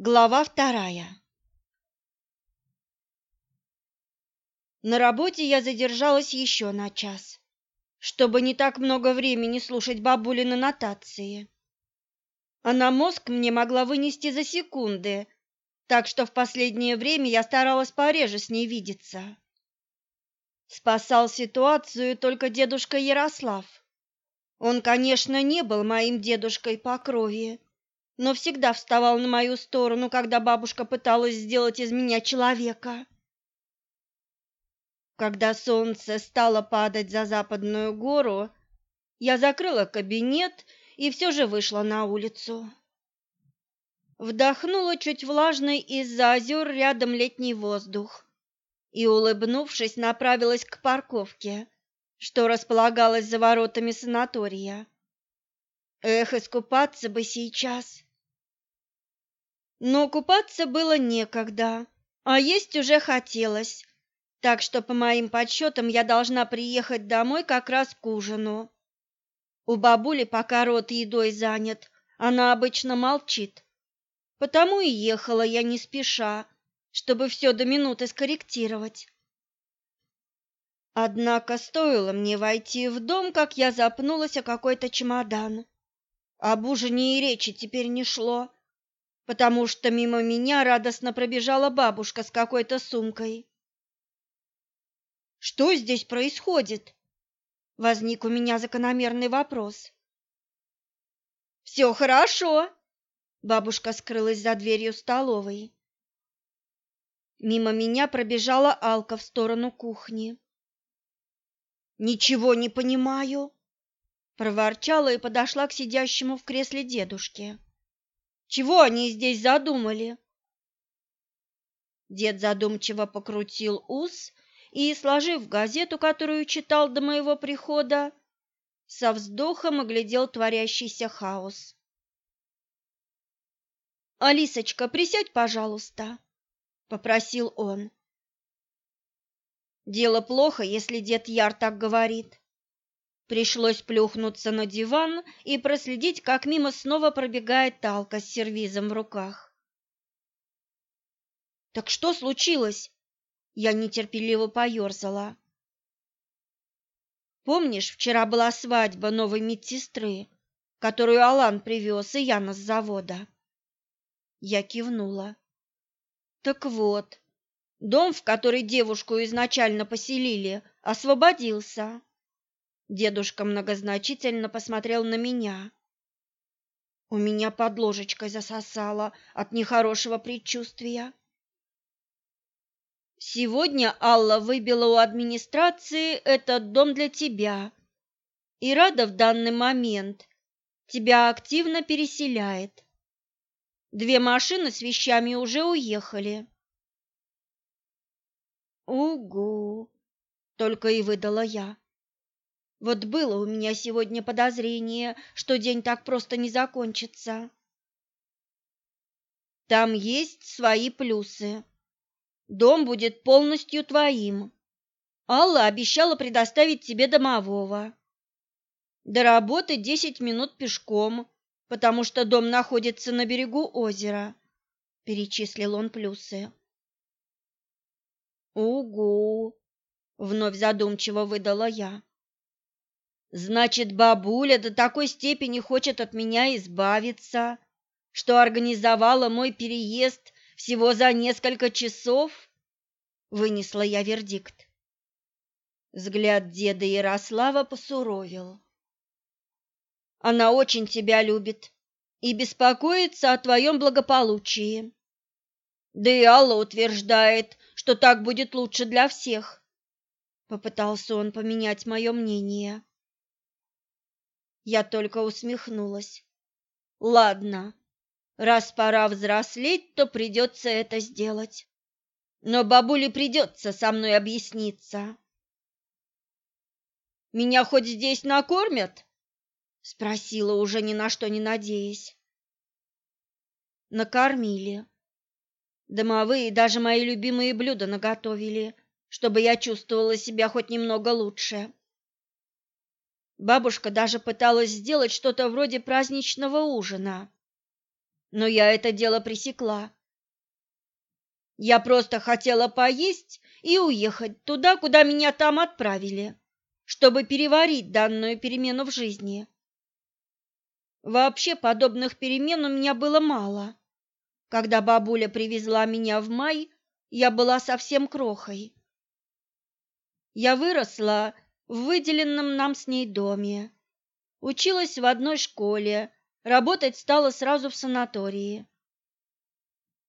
Глава вторая. На работе я задержалась еще на час, чтобы не так много времени слушать бабулины нотации. Она мозг мне могла вынести за секунды, так что в последнее время я старалась пореже с ней видеться. Спасал ситуацию только дедушка Ярослав. Он, конечно, не был моим дедушкой по крови, но всегда вставал на мою сторону, когда бабушка пыталась сделать из меня человека. Когда солнце стало падать за западную гору, я закрыла кабинет и все же вышла на улицу. Вдохнула чуть влажный из-за озер рядом летний воздух и, улыбнувшись, направилась к парковке, что располагалась за воротами санатория. Эх, искупаться бы сейчас! Но купаться было некогда, а есть уже хотелось, так что, по моим подсчетам, я должна приехать домой как раз к ужину. У бабули пока рот едой занят, она обычно молчит. Потому и ехала я не спеша, чтобы все до минуты скорректировать. Однако стоило мне войти в дом, как я запнулась о какой-то чемодан. Об ужине и речи теперь не шло потому что мимо меня радостно пробежала бабушка с какой-то сумкой. Что здесь происходит? Возник у меня закономерный вопрос. «Все хорошо. Бабушка скрылась за дверью столовой. Мимо меня пробежала Алка в сторону кухни. Ничего не понимаю, проворчала и подошла к сидящему в кресле дедушке. Чего они здесь задумали? Дед задумчиво покрутил ус и, сложив газету, которую читал до моего прихода, со вздохом оглядел творящийся хаос. «Алисочка, присядь, пожалуйста», — попросил он. «Дело плохо, если дед Яр так говорит. Пришлось плюхнуться на диван и проследить, как мимо снова пробегает Талка с сервизом в руках. «Так что случилось?» Я нетерпеливо поерзала. «Помнишь, вчера была свадьба новой медсестры, которую Алан привез, и Яна с завода?» Я кивнула. «Так вот, дом, в который девушку изначально поселили, освободился». Дедушка многозначительно посмотрел на меня. У меня под ложечкой засосало от нехорошего предчувствия. Сегодня Алла выбила у администрации этот дом для тебя. И рада в данный момент тебя активно переселяет. Две машины с вещами уже уехали. Угу, только и выдала я. Вот было у меня сегодня подозрение, что день так просто не закончится. Там есть свои плюсы. Дом будет полностью твоим. Алла обещала предоставить тебе домового. До работы десять минут пешком, потому что дом находится на берегу озера. Перечислил он плюсы. Угу, вновь задумчиво выдала я. Значит, бабуля до такой степени хочет от меня избавиться, что организовала мой переезд всего за несколько часов? Вынесла я вердикт. Взгляд деда Ярослава посуровил. Она очень тебя любит и беспокоится о твоем благополучии. Да и Алла утверждает, что так будет лучше для всех. Попытался он поменять мое мнение. Я только усмехнулась. Ладно, раз пора взрослеть, то придется это сделать. Но бабуле придется со мной объясниться. Меня хоть здесь накормят? спросила уже ни на что не надеясь. Накормили. Домовые даже мои любимые блюда наготовили, чтобы я чувствовала себя хоть немного лучше. Бабушка даже пыталась сделать что-то вроде праздничного ужина. но я это дело пресекла. Я просто хотела поесть и уехать туда, куда меня там отправили, чтобы переварить данную перемену в жизни. Вообще подобных перемен у меня было мало. Когда бабуля привезла меня в май, я была совсем крохой. Я выросла в выделенном нам с ней доме, училась в одной школе, работать стала сразу в санатории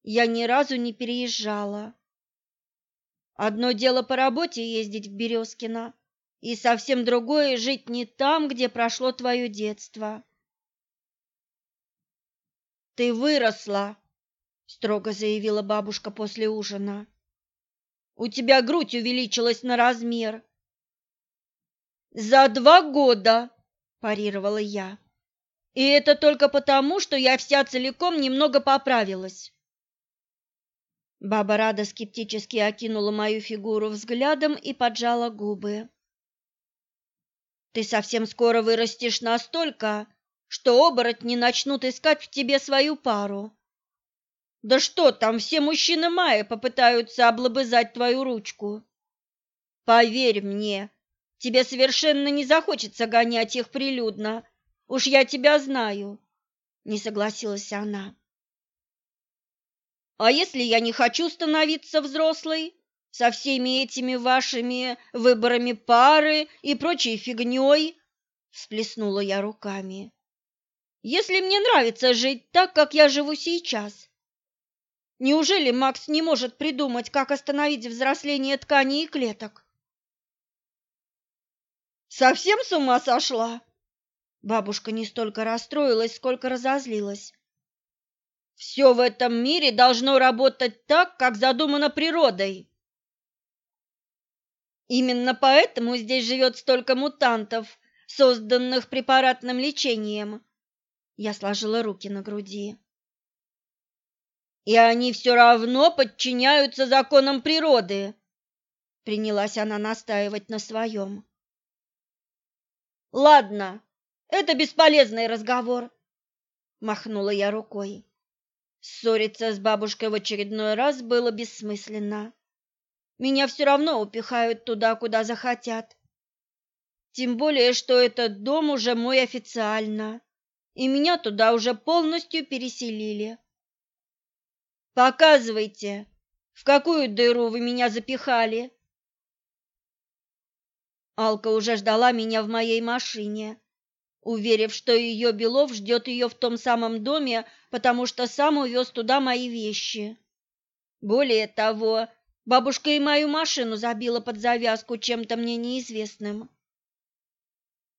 я ни разу не переезжала. Одно дело по работе ездить в Березкино, и совсем другое жить не там, где прошло твое детство. Ты выросла, строго заявила бабушка после ужина. У тебя грудь увеличилась на размер. За два года, парировала я. И это только потому, что я вся целиком немного поправилась. Баба Рада скептически окинула мою фигуру взглядом и поджала губы. Ты совсем скоро вырастешь настолько, что оборотни начнут искать в тебе свою пару. Да что там, все мужчины Майя попытаются облобызать твою ручку. Поверь мне, тебе совершенно не захочется гонять их прилюдно. Уж я тебя знаю, не согласилась она. А если я не хочу становиться взрослой? Со всеми этими вашими выборами пары и прочей фигней?» Всплеснула я руками. «Если мне нравится жить так, как я живу сейчас, неужели Макс не может придумать, как остановить взросление тканей и клеток?» «Совсем с ума сошла?» Бабушка не столько расстроилась, сколько разозлилась. Все в этом мире должно работать так, как задумано природой. Именно поэтому здесь живет столько мутантов, созданных препаратным лечением. Я сложила руки на груди. И они все равно подчиняются законам природы. Принялась она настаивать на своем. Ладно, это бесполезный разговор, махнула я рукой. Ссориться с бабушкой в очередной раз было бессмысленно. Меня все равно упихают туда, куда захотят. Тем более, что этот дом уже мой официально, и меня туда уже полностью переселили. Показывайте, в какую дыру вы меня запихали. Алка уже ждала меня в моей машине уверив, что ее Белов ждет ее в том самом доме, потому что сам увез туда мои вещи. Более того, бабушка и мою машину забила под завязку чем-то мне неизвестным.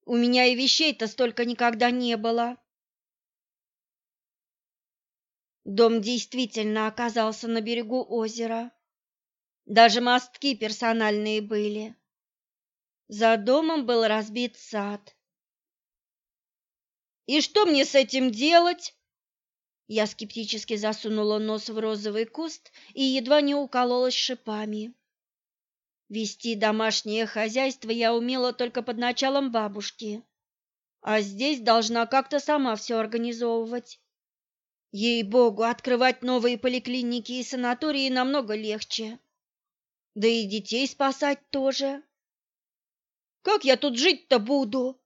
У меня и вещей-то столько никогда не было. Дом действительно оказался на берегу озера. Даже мостки персональные были. За домом был разбит сад. И что мне с этим делать? Я скептически засунула нос в розовый куст и едва не укололась шипами. Вести домашнее хозяйство я умела только под началом бабушки, а здесь должна как-то сама все организовывать. Ей-богу, открывать новые поликлиники и санатории намного легче. Да и детей спасать тоже. Как я тут жить-то буду?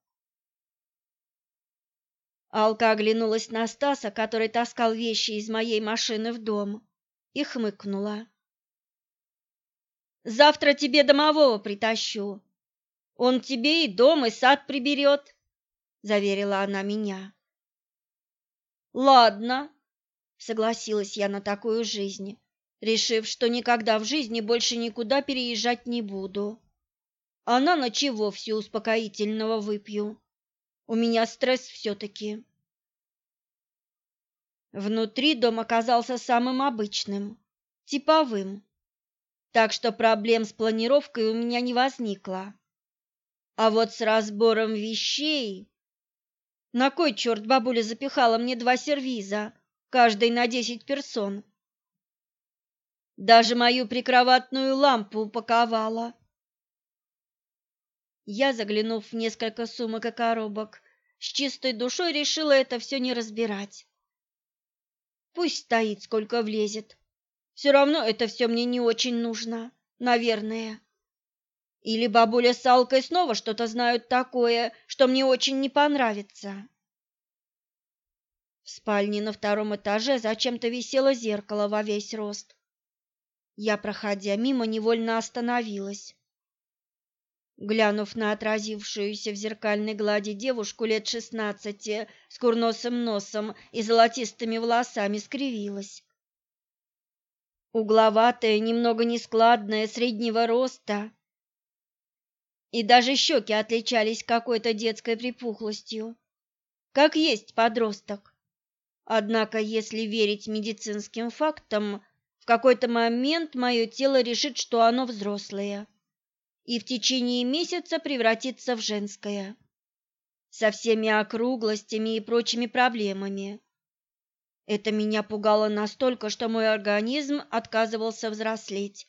Алка оглянулась на Стаса, который таскал вещи из моей машины в дом, и хмыкнула. «Завтра тебе домового притащу. Он тебе и дом, и сад приберет», — заверила она меня. «Ладно», — согласилась я на такую жизнь, решив, что никогда в жизни больше никуда переезжать не буду. А на ночь вовсе успокоительного выпью. У меня стресс все-таки. Внутри дом оказался самым обычным, типовым, так что проблем с планировкой у меня не возникло. А вот с разбором вещей... На кой черт бабуля запихала мне два сервиза, каждый на десять персон? Даже мою прикроватную лампу упаковала. Я, заглянув в несколько сумок и коробок, с чистой душой решила это все не разбирать. Пусть стоит, сколько влезет. Все равно это все мне не очень нужно, наверное. Или бабуля с Алкой снова что-то знают такое, что мне очень не понравится. В спальне на втором этаже зачем-то висело зеркало во весь рост. Я, проходя мимо, невольно остановилась. Глянув на отразившуюся в зеркальной глади девушку лет шестнадцати с курносым носом и золотистыми волосами, скривилась. Угловатая, немного нескладная, среднего роста, и даже щеки отличались какой-то детской припухлостью, как есть подросток. Однако, если верить медицинским фактам, в какой-то момент мое тело решит, что оно взрослое, и в течение месяца превратится в женское, со всеми округлостями и прочими проблемами. Это меня пугало настолько, что мой организм отказывался взрослеть.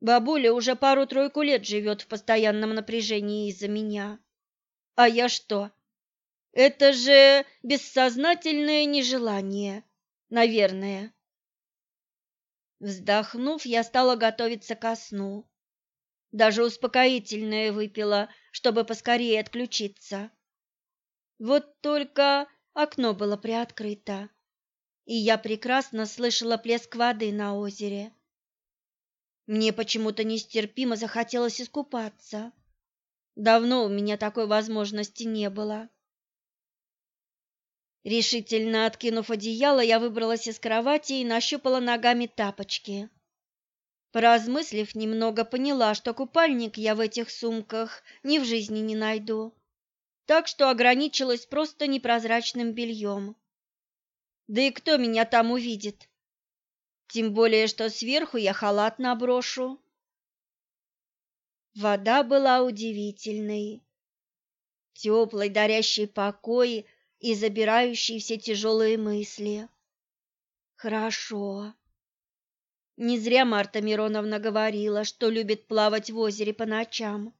Бабуля уже пару-тройку лет живет в постоянном напряжении из-за меня. А я что? Это же бессознательное нежелание, наверное. Вздохнув, я стала готовиться ко сну. Даже успокоительное выпила, чтобы поскорее отключиться. Вот только окно было приоткрыто, и я прекрасно слышала плеск воды на озере. Мне почему-то нестерпимо захотелось искупаться. Давно у меня такой возможности не было. Решительно откинув одеяло, я выбралась из кровати и нащупала ногами тапочки. Поразмыслив немного, поняла, что купальник я в этих сумках ни в жизни не найду, так что ограничилась просто непрозрачным бельем. Да и кто меня там увидит? Тем более, что сверху я халат наброшу. Вода была удивительной, теплой, дарящей покой и забирающей все тяжелые мысли. Хорошо. Не зря Марта Мироновна говорила, что любит плавать в озере по ночам.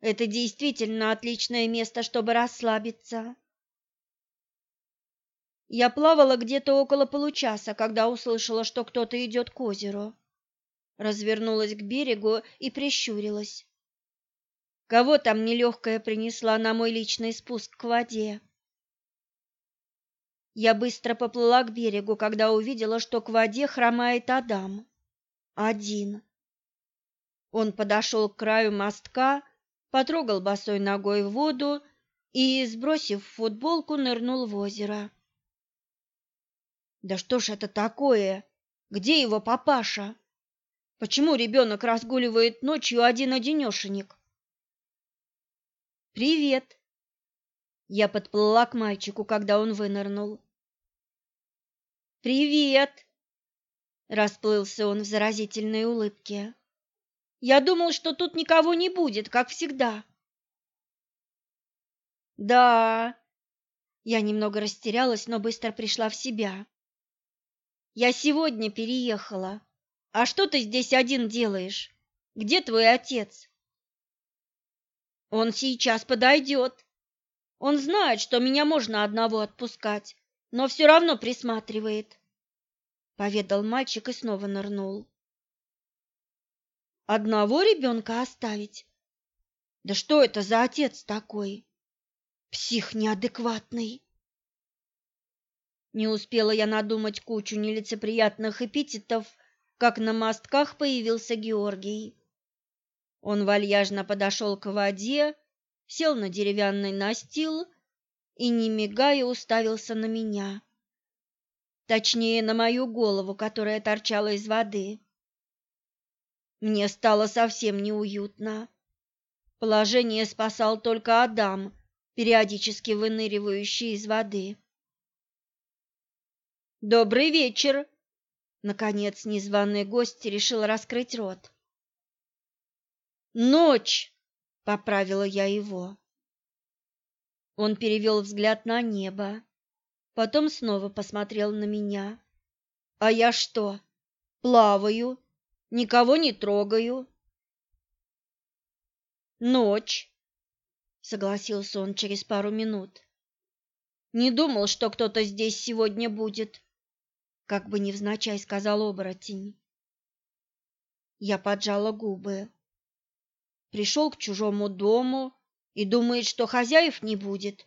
Это действительно отличное место, чтобы расслабиться. Я плавала где-то около получаса, когда услышала, что кто-то идет к озеру. Развернулась к берегу и прищурилась. Кого там нелегкая принесла на мой личный спуск к воде? Я быстро поплыла к берегу, когда увидела, что к воде хромает Адам. Один. Он подошел к краю мостка, потрогал босой ногой воду и, сбросив футболку, нырнул в озеро. Да что ж это такое? Где его папаша? Почему ребенок разгуливает ночью один-одинешенек? Привет. Я подплыла к мальчику, когда он вынырнул. Привет. Расплылся он в заразительной улыбке. Я думал, что тут никого не будет, как всегда. Да. Я немного растерялась, но быстро пришла в себя. Я сегодня переехала. А что ты здесь один делаешь? Где твой отец? Он сейчас подойдет. Он знает, что меня можно одного отпускать, но все равно присматривает, — поведал мальчик и снова нырнул. Одного ребенка оставить? Да что это за отец такой? Псих неадекватный. Не успела я надумать кучу нелицеприятных эпитетов, как на мостках появился Георгий. Он вальяжно подошел к воде, сел на деревянный настил и, не мигая, уставился на меня. Точнее, на мою голову, которая торчала из воды. Мне стало совсем неуютно. Положение спасал только Адам, периодически выныривающий из воды. Добрый вечер. Наконец незваный гость решил раскрыть рот. Ночь, поправила я его. Он перевел взгляд на небо, потом снова посмотрел на меня. А я что? Плаваю, никого не трогаю. Ночь, согласился он через пару минут. Не думал, что кто-то здесь сегодня будет, как бы невзначай сказал оборотень. Я поджала губы. Пришел к чужому дому и думает, что хозяев не будет.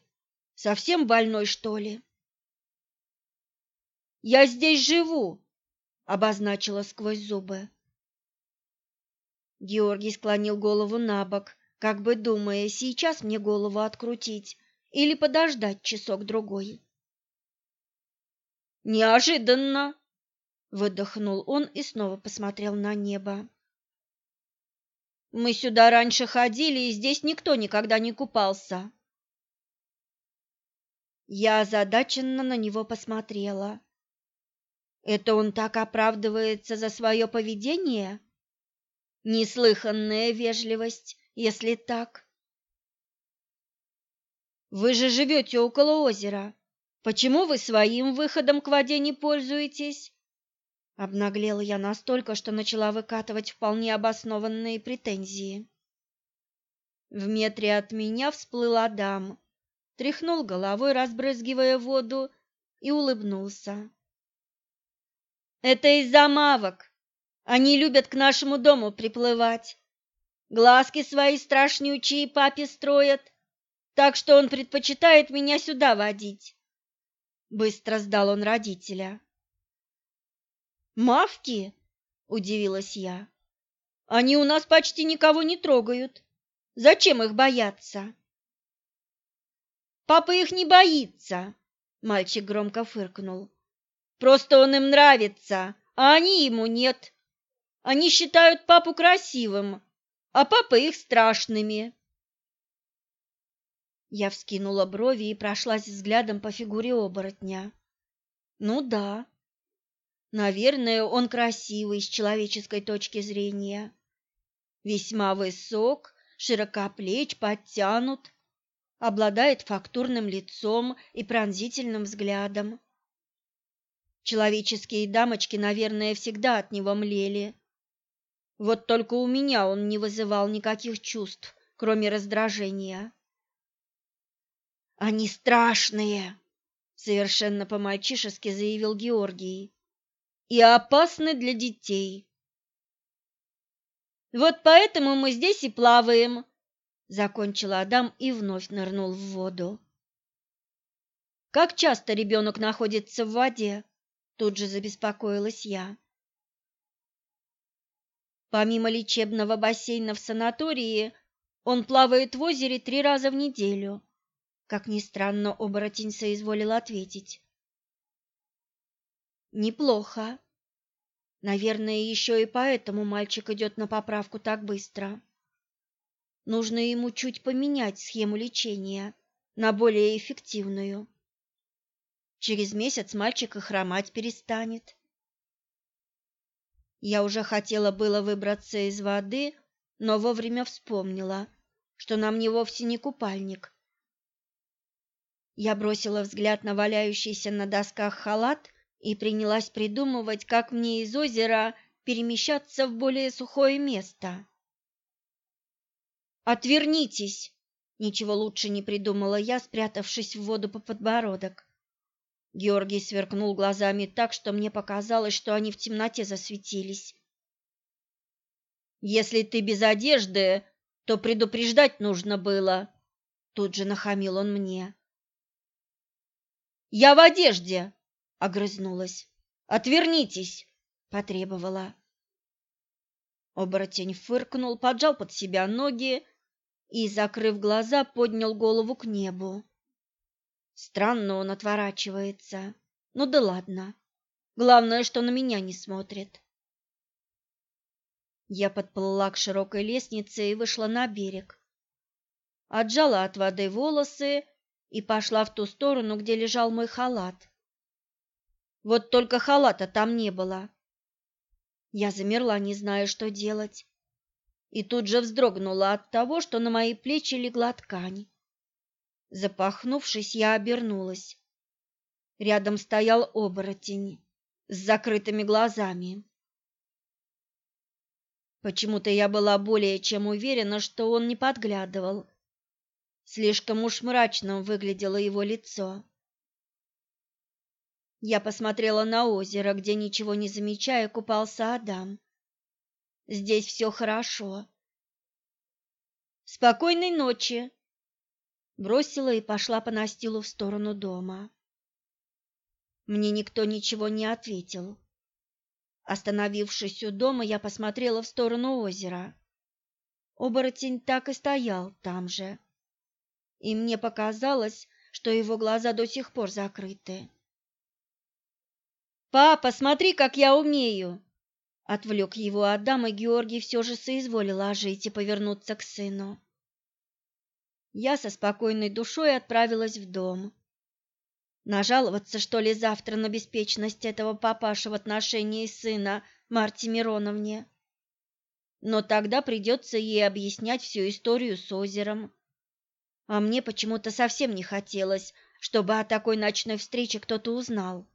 Совсем больной, что ли? Я здесь живу, обозначила сквозь зубы. Георгий склонил голову на бок, как бы думая, сейчас мне голову открутить или подождать часок-другой. «Неожиданно!» — выдохнул он и снова посмотрел на небо. «Мы сюда раньше ходили, и здесь никто никогда не купался». Я озадаченно на него посмотрела. Это он так оправдывается за свое поведение? Неслыханная вежливость, если так. Вы же живете около озера. Почему вы своим выходом к воде не пользуетесь? Обнаглела я настолько, что начала выкатывать вполне обоснованные претензии. В метре от меня всплыл Адам, тряхнул головой, разбрызгивая воду, и улыбнулся. «Это из-за мавок. Они любят к нашему дому приплывать. Глазки свои страшнючие папе строят, так что он предпочитает меня сюда водить. Быстро сдал он родителя. Мавки? Удивилась я. Они у нас почти никого не трогают. Зачем их бояться? Папа их не боится, мальчик громко фыркнул. Просто он им нравится, а они ему нет. Они считают папу красивым, а папа их страшными. Я вскинула брови и прошлась взглядом по фигуре оборотня. Ну да. Наверное, он красивый с человеческой точки зрения. Весьма высок, широкоплеч, подтянут, обладает фактурным лицом и пронзительным взглядом. Человеческие дамочки, наверное, всегда от него млели. Вот только у меня он не вызывал никаких чувств, кроме раздражения. Они страшные, совершенно по-мальчишески заявил Георгий. И опасны для детей. Вот поэтому мы здесь и плаваем, закончил Адам и вновь нырнул в воду. Как часто ребенок находится в воде? Тут же забеспокоилась я. Помимо лечебного бассейна в санатории, он плавает в озере три раза в неделю. Как ни странно, оборотень соизволил ответить. Неплохо. Наверное, еще и поэтому мальчик идет на поправку так быстро. Нужно ему чуть поменять схему лечения на более эффективную. Через месяц мальчик и хромать перестанет. Я уже хотела было выбраться из воды, но вовремя вспомнила, что на мне вовсе не купальник, я бросила взгляд на валяющийся на досках халат и принялась придумывать, как мне из озера перемещаться в более сухое место. «Отвернитесь!» Ничего лучше не придумала я, спрятавшись в воду по подбородок. Георгий сверкнул глазами так, что мне показалось, что они в темноте засветились. «Если ты без одежды, то предупреждать нужно было», — тут же нахамил он мне. Я в одежде, огрызнулась. Отвернитесь, потребовала. Оборотень фыркнул, поджал под себя ноги и, закрыв глаза, поднял голову к небу. Странно он отворачивается. Ну да ладно. Главное, что на меня не смотрит. Я подплыла к широкой лестнице и вышла на берег. Отжала от воды волосы и пошла в ту сторону, где лежал мой халат. Вот только халата там не было. Я замерла, не зная, что делать, и тут же вздрогнула от того, что на мои плечи легла ткань. Запахнувшись, я обернулась. Рядом стоял оборотень с закрытыми глазами. Почему-то я была более чем уверена, что он не подглядывал Слишком уж мрачным выглядело его лицо, Я посмотрела на озеро, где, ничего не замечая, купался Адам. Здесь все хорошо. Спокойной ночи, бросила и пошла по настилу в сторону дома. Мне никто ничего не ответил. Остановившись у дома, я посмотрела в сторону озера. Оборотень так и стоял там же. И мне показалось, что его глаза до сих пор закрыты. «Папа, смотри, как я умею!» Отвлек его Адам, и Георгий все же соизволил ожить и повернуться к сыну. Я со спокойной душой отправилась в дом. Нажаловаться, что ли, завтра на беспечность этого папаши в отношении сына Марти Мироновне? Но тогда придется ей объяснять всю историю с озером. А мне почему-то совсем не хотелось, чтобы о такой ночной встрече кто-то узнал.